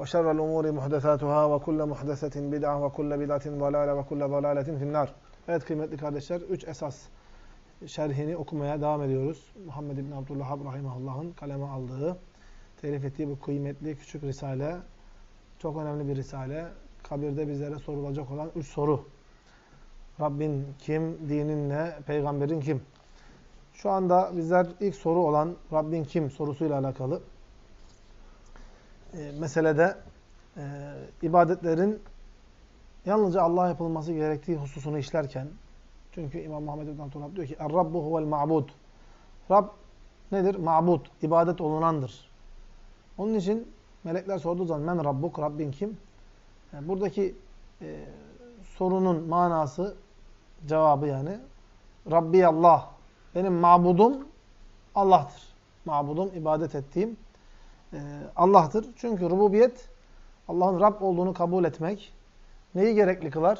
وشر الأمور محدثاتها وكل محدثة bid'a ve kulle bid'atin dalale ve kulle dalaletin finnar. Evet kıymetli kardeşler, üç esas şerhini okumaya devam ediyoruz. Muhammed bin Abdullah Rahimahullah'ın kaleme aldığı, telif ettiği bu kıymetli küçük risale, çok önemli bir risale. Kabirde bizlere sorulacak olan üç soru. Rabbin kim, dinin ne, peygamberin kim? Şu anda bizler ilk soru olan Rabbin kim sorusuyla alakalı e, meselede e, ibadetlerin yalnızca Allah'a yapılması gerektiği hususunu işlerken çünkü İmam Muhammed bin Abdullah diyor ki Er-Rabbu huvel ma'bud Rab nedir? Ma'bud, ibadet olunandır. Onun için melekler sorduğu zaman men Rabbuk, Rabbin kim? Yani buradaki e, sorunun manası, cevabı yani Rabbi Allah. Benim mabudum Allah'tır. Mabudum, ibadet ettiğim e, Allah'tır. Çünkü rububiyet Allah'ın Rab olduğunu kabul etmek neyi gerekli kılar?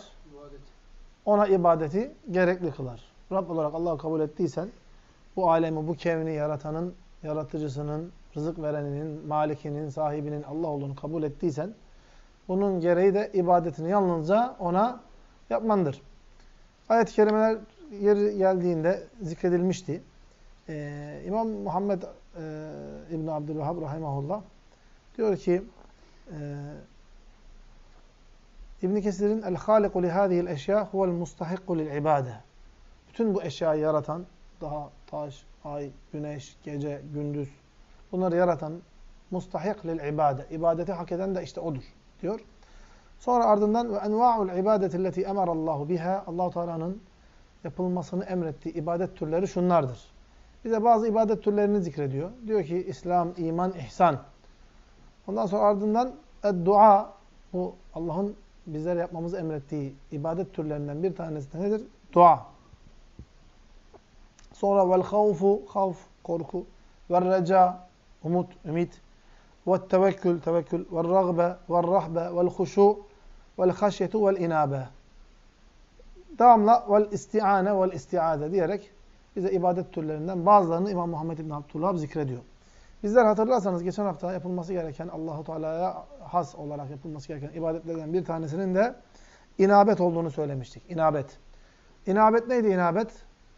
Ona ibadeti gerekli kılar. Rab olarak Allah'ı kabul ettiysen bu alemi, bu kevni yaratanın, yaratıcısının, rızık vereninin, malikinin, sahibinin Allah olduğunu kabul ettiysen bunun gereği de ibadetini yalnızca ona yapmandır. Ayet-i kerimeler yeri geldiğinde zikredilmişti. Ee, İmam Muhammed e, İbn Abdülvehhab rahimahullah diyor ki e, İbn Kesir'in el haliku li hadihi'l eşya huvel mustahikku lil ibade. Bütün bu eşyayı yaratan daha taş, ay, güneş, gece, gündüz bunları yaratan mustahik lil ibade. İbadeti hak eden de işte odur diyor. Sonra ardından ve enva'ul ibadetilleti emarallahu biha Allahu Teala'nın yapılmasını emrettiği ibadet türleri şunlardır. Bize bazı ibadet türlerini zikrediyor. Diyor ki İslam, iman, ihsan. Ondan sonra ardından dua bu Allah'ın bizlere yapmamızı emrettiği ibadet türlerinden bir tanesi de nedir? Dua. Sonra vel havfu, havf, korku. Ve reca, umut, ümit. Ve tevekkül, tevekkül. Ve ragbe, ve rahbe, vel huşu, vel haşyetu, vel inabe. Devamla vel isti'ane, vel isti'ade diyerek bize ibadet türlerinden bazılarını İmam Muhammed İbn Abdullah zikrediyor. Bizler hatırlarsanız geçen hafta yapılması gereken Allahu Teala'ya has olarak yapılması gereken ibadetlerden bir tanesinin de inabet olduğunu söylemiştik. İnabet. İnabet neydi inabet?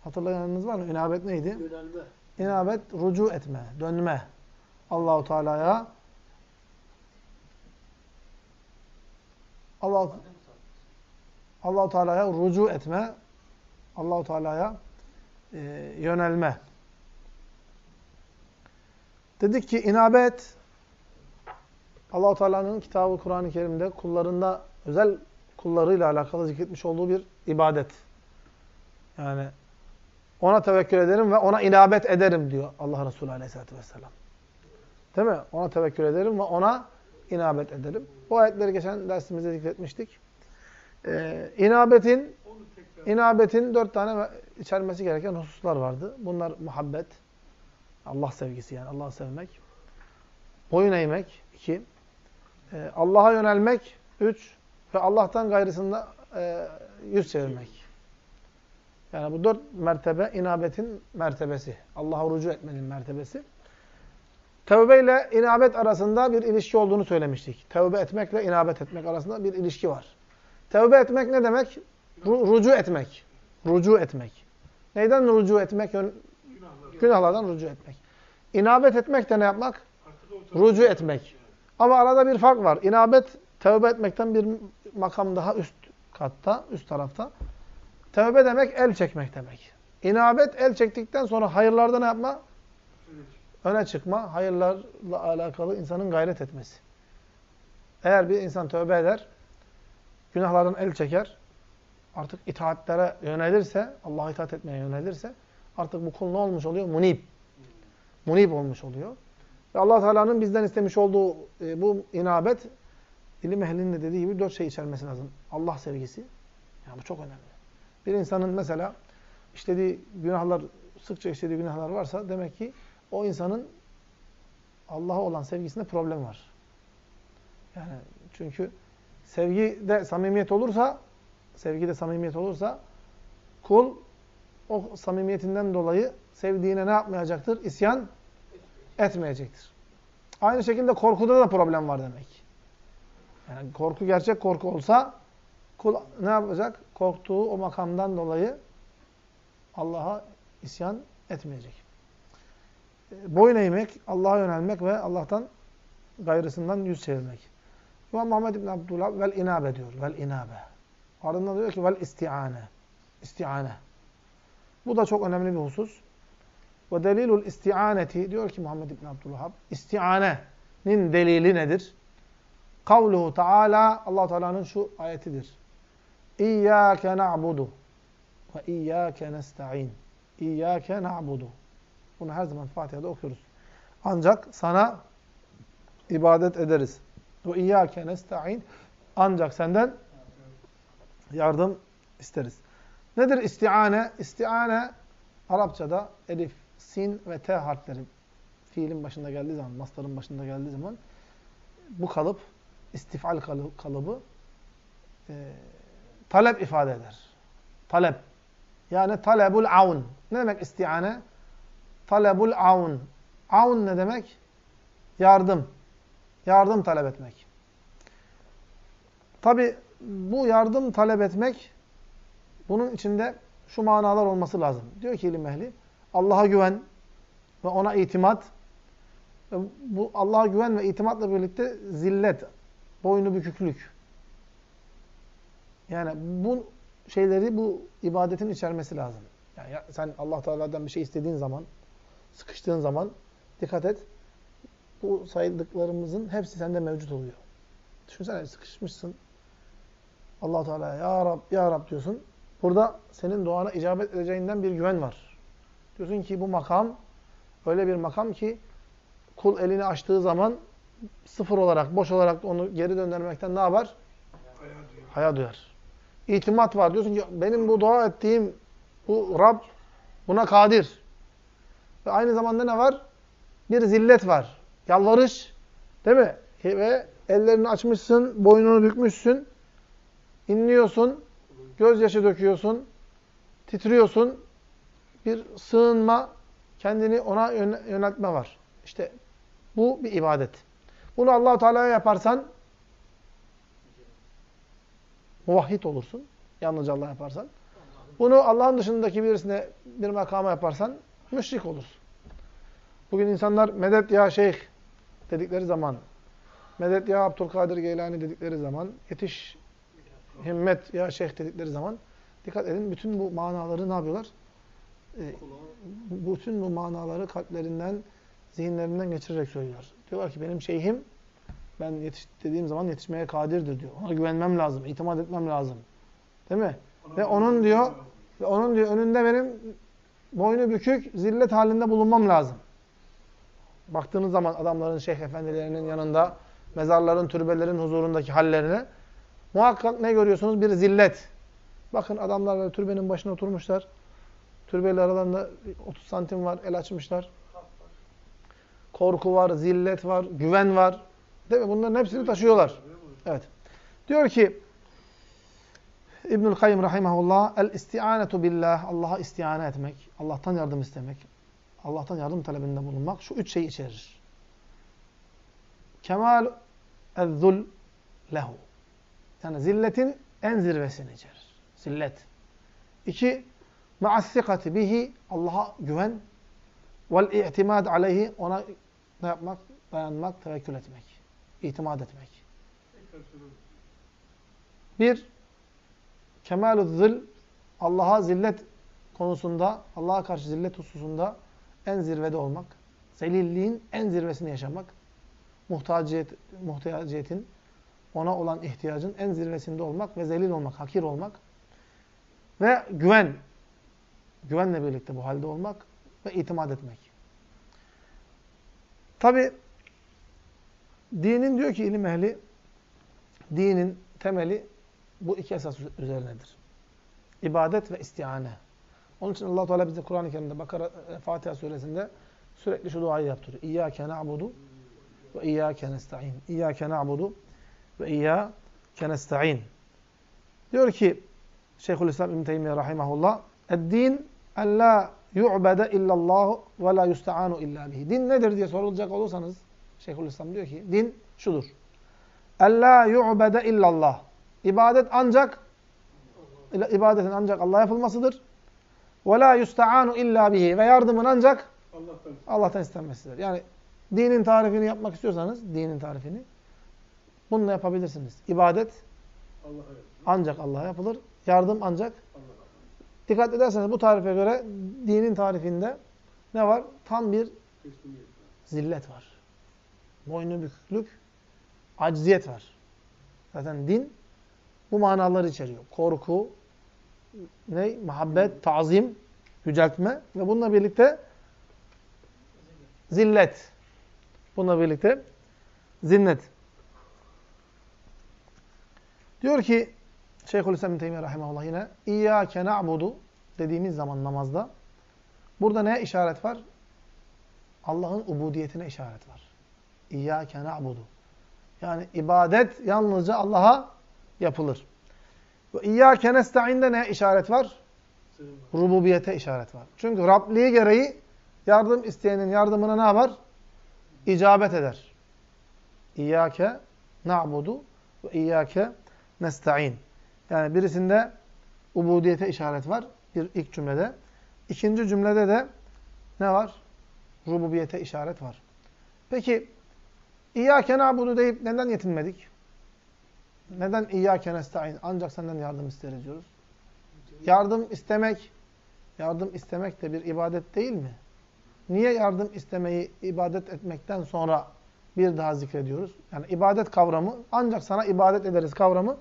Hatırlayanınız var mı? İnabet neydi? Yönelme. İnabet rucu etme, dönme. Allahu Teala'ya Allah Allahu Teala'ya rucu etme. Allahu Teala'ya e, yönelme. Dedik ki inabet Allahu Teala'nın kitabı Kur'an-ı Kerim'de kullarında özel kullarıyla alakalı zikretmiş olduğu bir ibadet. Yani ona tevekkül ederim ve ona inabet ederim diyor Allah Resulü Aleyhisselatü Vesselam. Değil mi? Ona tevekkül ederim ve ona inabet ederim. Bu ayetleri geçen dersimizde zikretmiştik. Ee, inabetin inabetin dört tane içermesi gereken hususlar vardı. Bunlar muhabbet, Allah sevgisi yani Allah'ı sevmek. Boyun eğmek, iki. E, Allah'a yönelmek, üç. Ve Allah'tan gayrısında e, yüz çevirmek. Yani bu dört mertebe inabetin mertebesi. Allah'a rucu etmenin mertebesi. Tevbe ile inabet arasında bir ilişki olduğunu söylemiştik. Tevbe etmekle inabet etmek arasında bir ilişki var. Tevbe etmek ne demek? Rucu etmek. Rucu etmek. Neyden rucu etmek? Günahlardan, Günahlardan rucu etmek. İnabet etmek de ne yapmak? Rucu etmek. Ama arada bir fark var. İnabet tövbe etmekten bir makam daha üst katta, üst tarafta. Tövbe demek el çekmek demek. İnabet el çektikten sonra hayırlarda ne yapma? Öne çıkma, hayırlarla alakalı insanın gayret etmesi. Eğer bir insan tövbe eder, günahlardan el çeker, artık itaatlere yönelirse, Allah'a itaat etmeye yönelirse, artık bu kul ne olmuş oluyor? Munib. Munib olmuş oluyor. Ve allah Teala'nın bizden istemiş olduğu e, bu inabet, ilim ehlinin de dediği gibi dört şey içermesi lazım. Allah sevgisi. Yani bu çok önemli. Bir insanın mesela işlediği günahlar, sıkça işlediği günahlar varsa demek ki o insanın Allah'a olan sevgisinde problem var. Yani çünkü sevgide samimiyet olursa, sevgide samimiyet olursa kul o samimiyetinden dolayı sevdiğine ne yapmayacaktır? İsyan etmeyecektir. Aynı şekilde korkuda da problem var demek. Yani korku gerçek korku olsa kul ne yapacak? Korktuğu o makamdan dolayı Allah'a isyan etmeyecek. Boyun eğmek, Allah'a yönelmek ve Allah'tan gayrısından yüz çevirmek. İmam Muhammed İbn Abdullah vel inabe diyor. Vel inabe. Ardından diyor ki vel istiane. İstiane. Bu da çok önemli bir husus. Ve delilul isti'aneti diyor ki Muhammed İbn Abdülvahhab isti'anenin delili nedir? Kavluhu Teala Allah Teala'nın şu ayetidir. İyyâke na'budu ve iyyâke nesta'in. İyyâke na'budu. Bunu her zaman Fatiha'da okuyoruz. Ancak sana ibadet ederiz. Ve iyyâke nesta'in. Ancak senden yardım isteriz. Nedir isti'ane? İsti'ane Arapçada elif, sin ve t harfleri fiilin başında geldiği zaman, mastarın başında geldiği zaman bu kalıp, istifal kalıbı e, talep ifade eder. Talep. Yani talebul avun. Ne demek istiane? Talebul avun. Avun ne demek? Yardım. Yardım talep etmek. Tabi bu yardım talep etmek bunun içinde şu manalar olması lazım. Diyor ki ilim ehli, Allah'a güven ve ona itimat. Ve bu Allah'a güven ve itimatla birlikte zillet, boynu büküklük. Yani bu şeyleri bu ibadetin içermesi lazım. Yani sen Allah Teala'dan bir şey istediğin zaman, sıkıştığın zaman dikkat et. Bu saydıklarımızın hepsi sende mevcut oluyor. Düşünsene sıkışmışsın. Allah Teala ya Rab ya Rab diyorsun. Burada senin duana icabet edeceğinden bir güven var. Diyorsun ki bu makam öyle bir makam ki kul elini açtığı zaman sıfır olarak, boş olarak onu geri döndürmekten ne yapar? Haya duyar. İtimat var. Diyorsun ki benim bu dua ettiğim bu Rab buna kadir. Ve aynı zamanda ne var? Bir zillet var. Yalvarış. Değil mi? Ve ellerini açmışsın, boynunu bükmüşsün. inliyorsun gözyaşı döküyorsun, titriyorsun, bir sığınma, kendini ona yöneltme var. İşte bu bir ibadet. Bunu allah Teala'ya yaparsan muvahhid olursun. Yalnızca Allah yaparsan. Bunu Allah'ın dışındaki birisine bir makama yaparsan müşrik olursun. Bugün insanlar medet ya şeyh dedikleri zaman, medet ya Abdülkadir Geylani dedikleri zaman, yetiş himmet ya şeyh dedikleri zaman dikkat edin bütün bu manaları ne yapıyorlar? Ee, bütün bu manaları kalplerinden, zihinlerinden geçirerek söylüyorlar. Diyorlar ki benim şeyhim ben yetiş dediğim zaman yetişmeye kadirdir diyor. Ona güvenmem lazım, itimat etmem lazım. Değil mi? Ona ve onun diyor ve onun diyor önünde benim boynu bükük, zillet halinde bulunmam lazım. Baktığınız zaman adamların, şeyh efendilerinin yanında, mezarların, türbelerin huzurundaki hallerine Muhakkak ne görüyorsunuz? Bir zillet. Bakın adamlar türbenin başına oturmuşlar. Türbeyle aralarında 30 santim var, el açmışlar. Korku var, zillet var, güven var. Değil mi? Bunların hepsini taşıyorlar. Evet. Diyor ki İbnül Kayyim rahimahullah el isti'anetu billah Allah'a istiane etmek, Allah'tan yardım istemek, Allah'tan yardım talebinde bulunmak şu üç şeyi içerir. Kemal ezzul lehu. Yani zilletin en zirvesini içerir. Zillet. İki, ma'assikati bihi, Allah'a güven. Vel i'timad aleyhi, ona ne yapmak? Dayanmak, tevekkül etmek. İtimad etmek. Bir, kemalü zil, Allah'a zillet konusunda, Allah'a karşı zillet hususunda en zirvede olmak. Zelilliğin en zirvesini yaşamak. Muhtaciyet, muhtaciyetin, ona olan ihtiyacın en zirvesinde olmak ve zelil olmak, hakir olmak. Ve güven, güvenle birlikte bu halde olmak ve itimat etmek. Tabi dinin diyor ki ilim ehli, dinin temeli bu iki esas üzerinedir. İbadet ve istiane. Onun için allah Teala bize Kur'an-ı Kerim'de Bakara, e, Fatiha suresinde sürekli şu duayı yaptırıyor. İyyâke na'budu ve iyyâke nesta'in. İyyâke na'budu ve iyyâke nesta'in. Diyor ki Şeyhülislam İbn Teymiyye rahimehullah, "Ed-din en la yu'bede illallah ve la yusta'anu illa bihi." Din nedir diye sorulacak olursanız Şeyhülislam diyor ki, din şudur. "En la yu'bede illallah." İbadet ancak ibadetin ancak Allah'a yapılmasıdır. Ve la yusta'anu illa bihi ve yardımın ancak Allah'tan, Allah'tan istenmesidir. Yani dinin tarifini yapmak istiyorsanız dinin tarifini bununla yapabilirsiniz. İbadet Allah ancak Allah'a yapılır. Yardım ancak Allah Dikkat ederseniz bu tarife göre dinin tarifinde ne var? Tam bir zillet var. Boynu büküklük, acziyet var. Zaten din bu manaları içeriyor. Korku, ne? Muhabbet, tazim, yüceltme ve bununla birlikte zillet. Bununla birlikte zinnet. Diyor ki Şeyhülislam bin Teymiye rahimahullah yine İyyâke na'budu dediğimiz zaman namazda burada neye işaret var? Allah'ın ubudiyetine işaret var. İyyâke na'budu. Yani ibadet yalnızca Allah'a yapılır. Ve İyyâke nesta'inde neye işaret var? Rububiyete işaret var. Çünkü Rabliği gereği yardım isteyenin yardımına ne yapar? İcabet eder. İyyâke na'budu ve İyyâke nesta'in. Yani birisinde ubudiyete işaret var. Bir ilk cümlede. İkinci cümlede de ne var? Rububiyete işaret var. Peki İyyâke na'budu deyip neden yetinmedik? Neden İyyâke nesta'in? Ancak senden yardım isteriz diyoruz. Yardım istemek, yardım istemek de bir ibadet değil mi? Niye yardım istemeyi ibadet etmekten sonra bir daha zikrediyoruz? Yani ibadet kavramı, ancak sana ibadet ederiz kavramı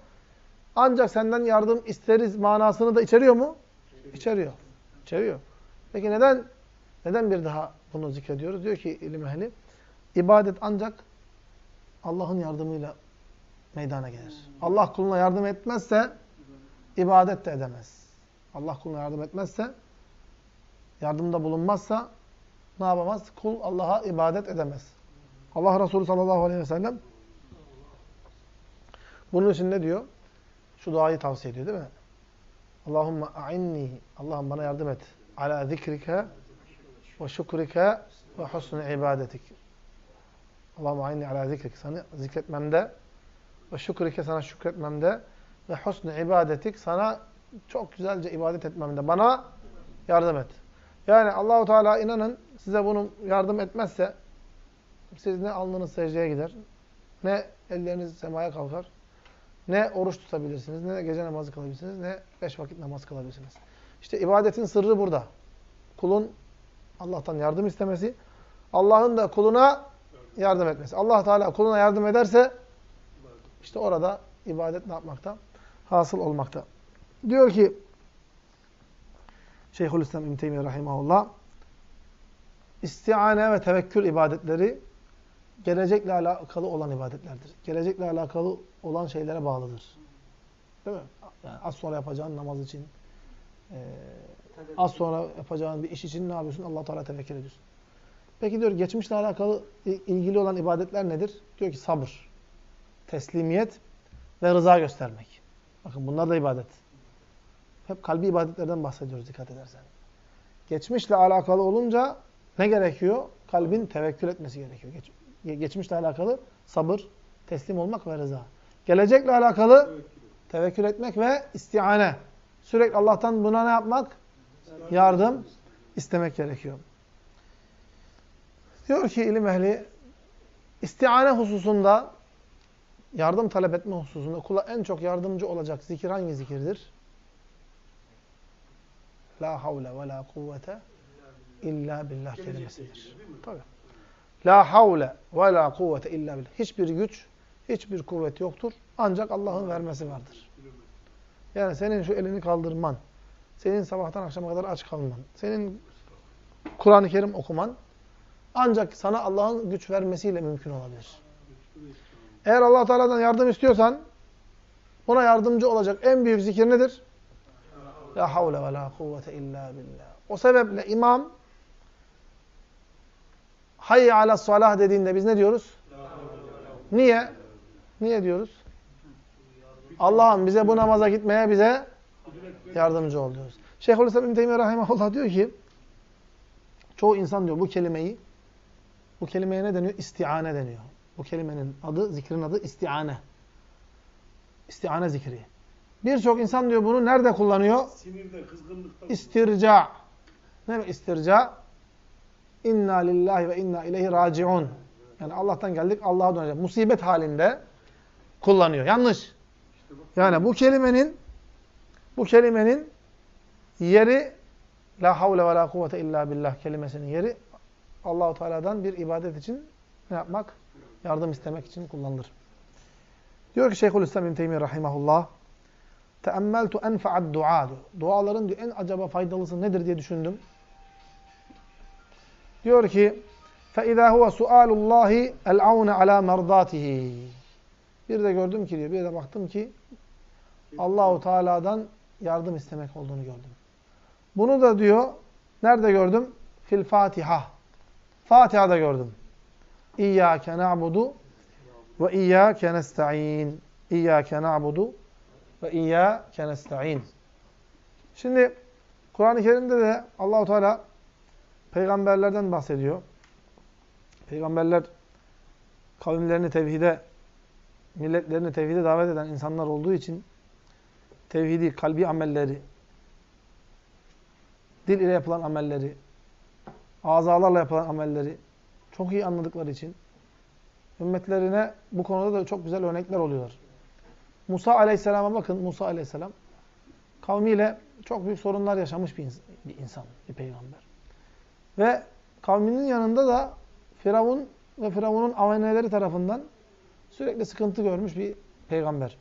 ancak senden yardım isteriz manasını da içeriyor mu? İçeriyor. İçeriyor. Peki neden neden bir daha bunu zikrediyoruz? Diyor ki ilim ehli, ibadet ancak Allah'ın yardımıyla meydana gelir. Allah kuluna yardım etmezse ibadet de edemez. Allah kuluna yardım etmezse yardımda bulunmazsa ne yapamaz? Kul Allah'a ibadet edemez. Allah Resulü sallallahu aleyhi ve sellem bunun için ne diyor? şu duayı tavsiye ediyor değil mi? Allahümme a'inni, Allah'ım bana yardım et. Ala zikrike ve şükrike ve husnü ibadetik. Allahümme a'inni ala zikrike, sana zikretmemde ve şükrike, sana şükretmemde ve husnü ibadetik, sana çok güzelce ibadet etmemde. Bana yardım et. Yani Allahu Teala inanın size bunu yardım etmezse siz ne alnınız secdeye gider, ne elleriniz semaya kalkar, ne oruç tutabilirsiniz, ne gece namazı kılabilirsiniz, ne beş vakit namaz kılabilirsiniz. İşte ibadetin sırrı burada. Kulun Allah'tan yardım istemesi, Allah'ın da kuluna yardım etmesi. Allah Teala kuluna yardım ederse işte orada ibadet ne yapmakta? Hasıl olmakta. Diyor ki Şeyhülislam İbn Teymiyye rahimahullah istiane ve tevekkül ibadetleri gelecekle alakalı olan ibadetlerdir. Gelecekle alakalı olan şeylere bağlıdır. Değil mi? Yani az sonra yapacağın namaz için, e, az sonra yapacağın bir iş için ne yapıyorsun? allah Teala tevekkül ediyorsun. Peki diyor geçmişle alakalı ilgili olan ibadetler nedir? Diyor ki sabır, teslimiyet ve rıza göstermek. Bakın bunlar da ibadet. Hep kalbi ibadetlerden bahsediyoruz dikkat edersen. Geçmişle alakalı olunca ne gerekiyor? Kalbin tevekkül etmesi gerekiyor. Geç, geçmişle alakalı sabır, teslim olmak ve rıza. Gelecekle alakalı tevekkül etmek ve istiane. Sürekli Allah'tan buna ne yapmak? Yardım istemek gerekiyor. Diyor ki ilim ehli, istiane hususunda yardım talep etme hususunda kula en çok yardımcı olacak zikir hangi zikirdir? La havle ve la kuvvete illa billah kelimesidir. Tabii. La havle ve la kuvvete illa billah. Hiçbir güç, hiçbir kuvvet yoktur. Ancak Allah'ın vermesi vardır. Yani senin şu elini kaldırman, senin sabahtan akşama kadar aç kalman, senin Kur'an-ı Kerim okuman ancak sana Allah'ın güç vermesiyle mümkün olabilir. Eğer allah Teala'dan yardım istiyorsan buna yardımcı olacak en büyük zikir nedir? La havle ve la kuvvete illa billah. O sebeple imam hayy ala salah dediğinde biz ne diyoruz? Niye? Niye diyoruz? Allah'ım bize bu namaza gitmeye bize yardımcı ol diyoruz. Şeyhülislam İbn Teymiyye Rahimahullah diyor ki çoğu insan diyor bu kelimeyi bu kelimeye ne deniyor? İstiane deniyor. Bu kelimenin adı, zikrin adı istiane. İstiane zikri. Birçok insan diyor bunu nerede kullanıyor? Sinirde, kızgınlıkta. İstirca. Ne demek istirca? İnna lillahi ve inna ileyhi raciun. Yani Allah'tan geldik, Allah'a döneceğiz. Musibet halinde kullanıyor. Yanlış. Yani bu kelimenin bu kelimenin yeri la havle ve la kuvvete illa billah kelimesinin yeri Allahu Teala'dan bir ibadet için ne yapmak? Yardım istemek için kullanılır. Diyor ki Şeyhülislam İbn Teymiyye rahimehullah teammeltu enfa'ad dua diyor. Duaların diyor en acaba faydalısı nedir diye düşündüm. Diyor ki فَاِذَا هُوَ سُؤَالُ اللّٰهِ الْعَوْنَ عَلَى مَرْضَاتِهِ Bir de gördüm ki diyor, bir de baktım ki Allahu Teala'dan yardım istemek olduğunu gördüm. Bunu da diyor, nerede gördüm? Fil Fatiha. Fatiha'da gördüm. İyyâke na'budu ve iyyâke nesta'in. İyyâke na'budu ve iyyâke nesta'in. Şimdi Kur'an-ı Kerim'de de Allahu Teala peygamberlerden bahsediyor. Peygamberler kavimlerini tevhide, milletlerini tevhide davet eden insanlar olduğu için tevhidi, kalbi amelleri, dil ile yapılan amelleri, azalarla yapılan amelleri çok iyi anladıkları için ümmetlerine bu konuda da çok güzel örnekler oluyorlar. Musa aleyhisselama bakın, Musa aleyhisselam kavmiyle çok büyük sorunlar yaşamış bir insan, bir peygamber. Ve kavminin yanında da Firavun ve Firavun'un aveneleri tarafından sürekli sıkıntı görmüş bir peygamber.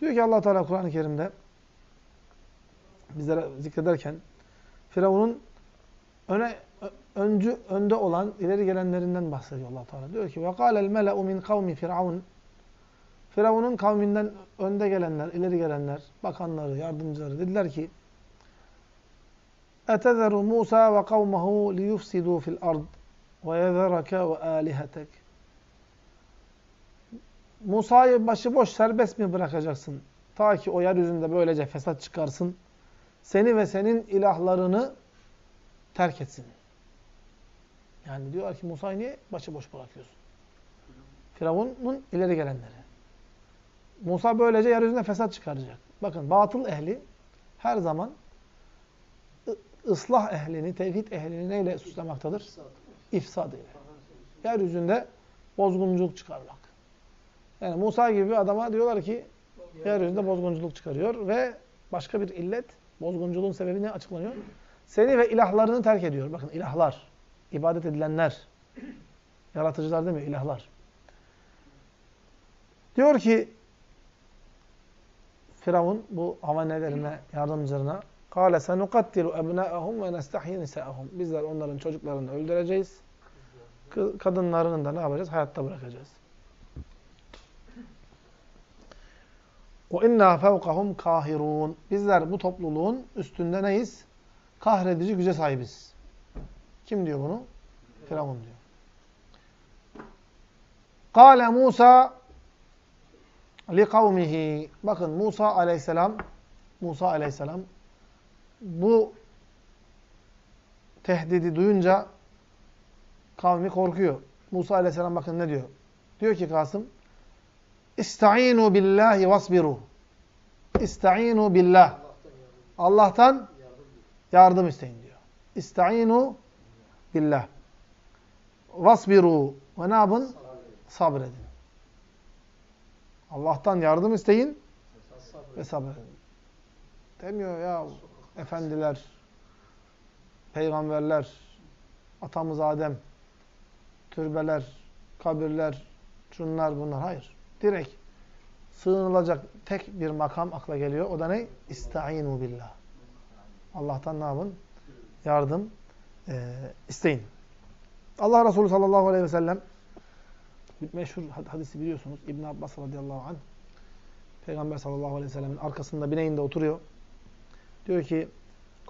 Diyor ki allah Teala Kur'an-ı Kerim'de bizlere zikrederken Firavun'un öne öncü önde olan ileri gelenlerinden bahsediyor allah Teala. Diyor ki: "Ve kâlel mele'u min kavmi Firavun" Firavun'un kavminden önde gelenler, ileri gelenler, bakanları, yardımcıları dediler ki: "Etezeru Musa ve kavmehu liyufsidu fil ard ve yezerake ve alihetek." Musa'yı başıboş serbest mi bırakacaksın? Ta ki o yeryüzünde böylece fesat çıkarsın. Seni ve senin ilahlarını terk etsin. Yani diyorlar ki Musa'yı niye başıboş bırakıyorsun? Firavun'un ileri gelenleri. Musa böylece yeryüzünde fesat çıkaracak. Bakın batıl ehli her zaman ıslah ehlini, tevhid ehlini neyle suçlamaktadır? İfsad ile. Yeryüzünde bozgunculuk çıkarmak. Yani Musa gibi bir adama diyorlar ki yeryüzünde bozgunculuk çıkarıyor ve başka bir illet, bozgunculuğun sebebi ne açıklanıyor? Seni ve ilahlarını terk ediyor. Bakın ilahlar, ibadet edilenler, yaratıcılar değil mi? İlahlar. Diyor ki Firavun bu havanelerine, yardımcılarına قَالَ سَنُقَتِّلُ أَبْنَاءَهُمْ وَنَسْتَحْيِ نِسَاءَهُمْ Bizler onların çocuklarını öldüreceğiz. Kadınlarını da ne yapacağız? Hayatta bırakacağız. وَاِنَّا فَوْقَهُمْ kahirun. Bizler bu topluluğun üstünde neyiz? Kahredici güce sahibiz. Kim diyor bunu? Firavun diyor. Kale Musa li kavmihi. Bakın Musa aleyhisselam Musa aleyhisselam bu tehdidi duyunca kavmi korkuyor. Musa aleyhisselam bakın ne diyor? Diyor ki Kasım İsta'inu billahi vasbiru. İsta'inu billah. Allah'tan yardım isteyin diyor. İsta'inu billah. Vasbiru. Ve ne yapın? Sabredin. Allah'tan yardım isteyin ve sabredin. Demiyor ya efendiler, peygamberler, atamız Adem, türbeler, kabirler, şunlar bunlar. Hayır. Direkt sığınılacak tek bir makam akla geliyor. O da ne? İsta'inu billah. Allah'tan ne yapın? Yardım e, isteyin. Allah Resulü sallallahu aleyhi ve sellem meşhur hadisi biliyorsunuz. İbn Abbas radıyallahu anh Peygamber sallallahu aleyhi ve sellemin arkasında bineğinde oturuyor. Diyor ki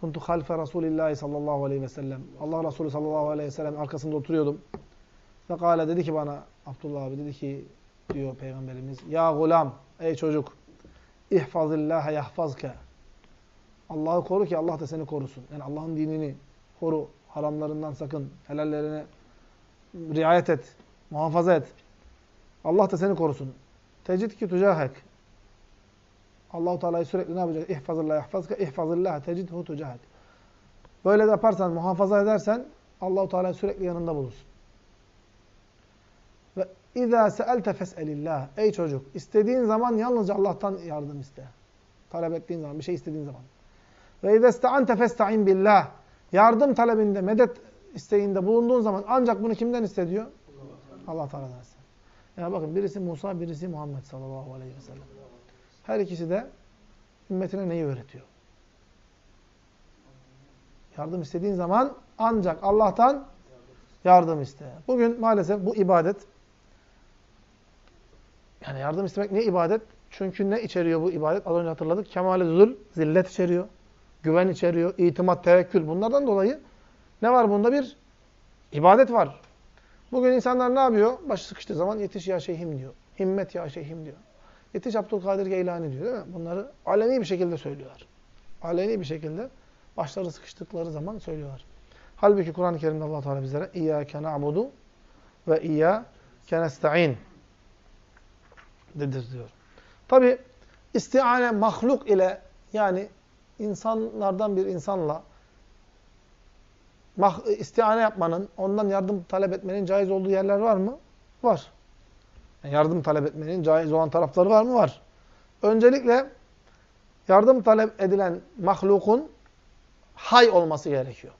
Kuntu halfe Resulillahi sallallahu aleyhi ve sellem. Allah Resulü sallallahu aleyhi ve sellem arkasında oturuyordum. Ve kâle dedi ki bana Abdullah abi dedi ki diyor Peygamberimiz Ya gulam ey çocuk ihfazillâhe yahfazke Allah'ı koru ki Allah da seni korusun. Yani Allah'ın dinini koru. Haramlarından sakın. Helallerine riayet et. Muhafaza et. Allah da seni korusun. Tecid ki tucahek. Allahu Teala'yı sürekli ne yapacak? İhfazillah yahfazke ihfazillah tecidhu tucahek. Böyle de yaparsan, muhafaza edersen Allahu Teala sürekli yanında bulursun. Ve izâ se'elte fes'elillah. Ey çocuk, istediğin zaman yalnızca Allah'tan yardım iste. Talep ettiğin zaman, bir şey istediğin zaman. Ve izâ ista'ante festa'in billah. Yardım talebinde, medet isteğinde bulunduğun zaman ancak bunu kimden istediyor? Allah Teala'dan iste. Yani bakın birisi Musa, birisi Muhammed sallallahu aleyhi ve sellem. Her ikisi de ümmetine neyi öğretiyor? Yardım istediğin zaman ancak Allah'tan yardım iste. Bugün maalesef bu ibadet yani yardım istemek ne ibadet? Çünkü ne içeriyor bu ibadet? Az önce hatırladık. Kemale zul, zillet içeriyor. Güven içeriyor. itimat, tevekkül. Bunlardan dolayı ne var bunda? Bir ibadet var. Bugün insanlar ne yapıyor? Başı sıkıştığı zaman yetiş ya şeyhim diyor. Himmet ya şeyhim diyor. Yetiş Abdülkadir Geylani diyor değil mi? Bunları aleni bir şekilde söylüyorlar. Aleni bir şekilde başları sıkıştıkları zaman söylüyorlar. Halbuki Kur'an-ı Kerim'de Allah Teala bizlere İyyâke na'budu ve İyyâke nesta'in dedir diyor. Tabi istiane mahluk ile yani insanlardan bir insanla istiane yapmanın, ondan yardım talep etmenin caiz olduğu yerler var mı? Var. Yani yardım talep etmenin caiz olan tarafları var mı? Var. Öncelikle yardım talep edilen mahlukun hay olması gerekiyor.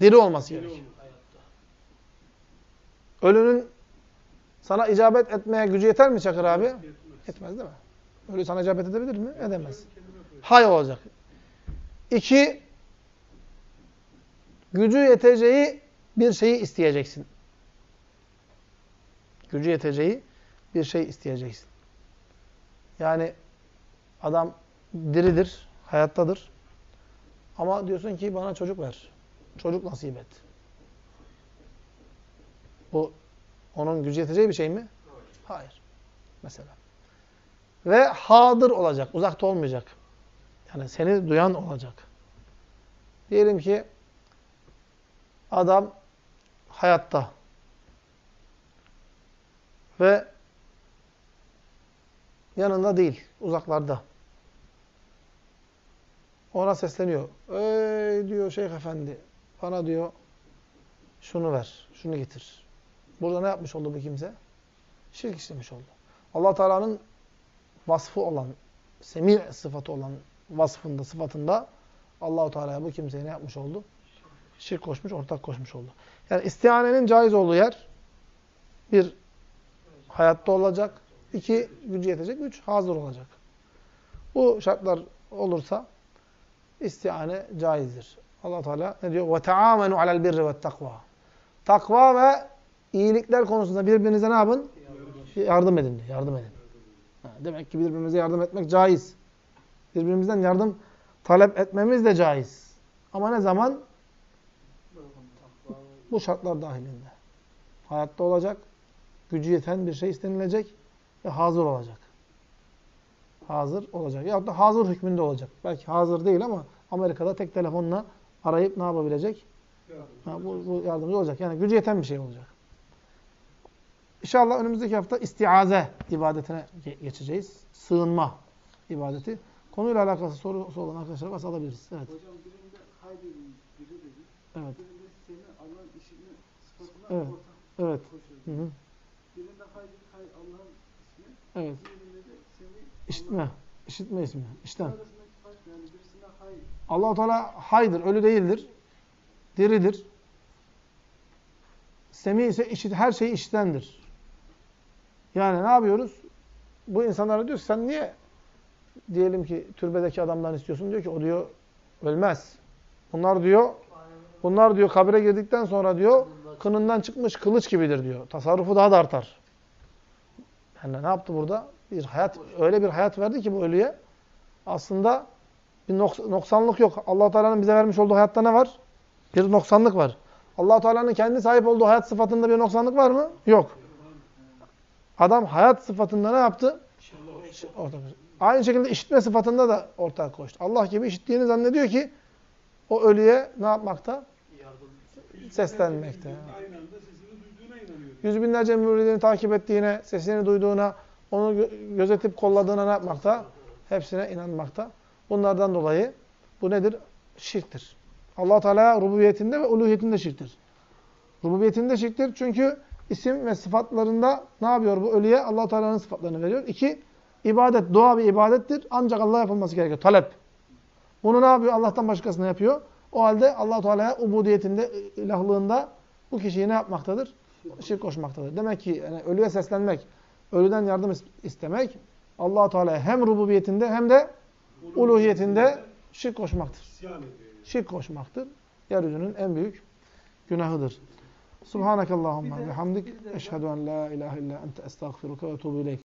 Diri olması Diri gerekiyor. Ölünün sana icabet etmeye gücü yeter mi Çakır abi? Yetmez, Yetmez değil mi? Ölü sana icabet edebilir mi? Edemez. Hay olacak. İki, gücü yeteceği bir şeyi isteyeceksin. Gücü yeteceği bir şey isteyeceksin. Yani adam diridir, hayattadır. Ama diyorsun ki bana çocuk ver. Çocuk nasip et. Bu onun gücü yeteceği bir şey mi? Hayır. Mesela. Ve hadır olacak. Uzakta olmayacak. Yani seni duyan olacak. Diyelim ki adam hayatta ve yanında değil, uzaklarda. Ona sesleniyor. Ey diyor Şeyh Efendi, bana diyor şunu ver, şunu getir. Burada ne yapmış oldu bu kimse? Şirk işlemiş oldu. allah Teala'nın vasfı olan, semi sıfatı olan vasfında, sıfatında Allahu Teala'ya bu kimseye ne yapmış oldu? Şirk koşmuş, ortak koşmuş oldu. Yani istihanenin caiz olduğu yer bir hayatta olacak, iki gücü yetecek, üç hazır olacak. Bu şartlar olursa istihane caizdir. Allah Teala ne diyor? Ve taamenu alel birri ve takva. Takva ve iyilikler konusunda birbirinize ne yapın? Yardım edin. Yardım edin. demek ki birbirimize yardım etmek caiz. Birbirimizden yardım talep etmemiz de caiz. Ama ne zaman? Bu şartlar dahilinde. Hayatta olacak, gücü yeten bir şey istenilecek ve hazır olacak. Hazır olacak. Ya da hazır hükmünde olacak. Belki hazır değil ama Amerika'da tek telefonla arayıp ne yapabilecek? Ha, bu, bu yardımcı olacak. Yani gücü yeten bir şey olacak. İnşallah önümüzdeki hafta istiaze ibadetine geçeceğiz. Sığınma ibadeti. Konuyla alakası sorusu olan arkadaşlar varsa alabiliriz. Evet. Hocam birinde hay dedin, biri dedin. Evet. Birinde senin Allah'ın işini sıfatına evet. ortak Evet. Hı hı. Birinde hay dedik, hay Allah'ın ismi. Evet. diğerinde de seni İşitme. İşitme ismi. İşten. yani birisine hay, allah Teala haydır, ölü değildir. Diridir. Semi ise işit, her şeyi işitendir. Yani ne yapıyoruz? Bu insanlara diyor ki sen niye diyelim ki türbedeki adamdan istiyorsun? Diyor ki o diyor ölmez. Bunlar diyor bunlar diyor kabire girdikten sonra diyor kınından çıkmış kılıç gibidir diyor. Tasarrufu daha da artar. Yani ne yaptı burada? Bir hayat öyle bir hayat verdi ki bu ölüye. Aslında bir noks- noksanlık yok. allah Teala'nın bize vermiş olduğu hayatta ne var? Bir noksanlık var. allah Teala'nın kendi sahip olduğu hayat sıfatında bir noksanlık var mı? Yok. Adam hayat sıfatında ne yaptı? Aynı şekilde işitme sıfatında da ortak koştu. Allah gibi işittiğini zannediyor ki o ölüye ne yapmakta? Seslenmekte. Yüz binlerce müridini takip ettiğine, sesini duyduğuna, onu gö- gözetip kolladığına ne yapmakta? Hepsine inanmakta. Bunlardan dolayı bu nedir? Şirktir. allah Teala rububiyetinde ve uluhiyetinde şirktir. Rububiyetinde şirktir çünkü isim ve sıfatlarında ne yapıyor bu ölüye? allah Teala'nın sıfatlarını veriyor. İki, ibadet, dua bir ibadettir. Ancak Allah'a yapılması gerekiyor. Talep. Bunu ne yapıyor? Allah'tan başkasına yapıyor. O halde allah Teala'ya ubudiyetinde, ilahlığında bu kişiyi ne yapmaktadır? Şirk koşmaktadır. Demek ki yani ölüye seslenmek, ölüden yardım is- istemek allah Teala'ya hem rububiyetinde hem de uluhiyetinde şirk koşmaktır. Şirk koşmaktır. Yeryüzünün en büyük günahıdır. Subhanakallahumma bir de- Eşhedü en la ilahe illa ente estağfiruke ve etubu ileyk.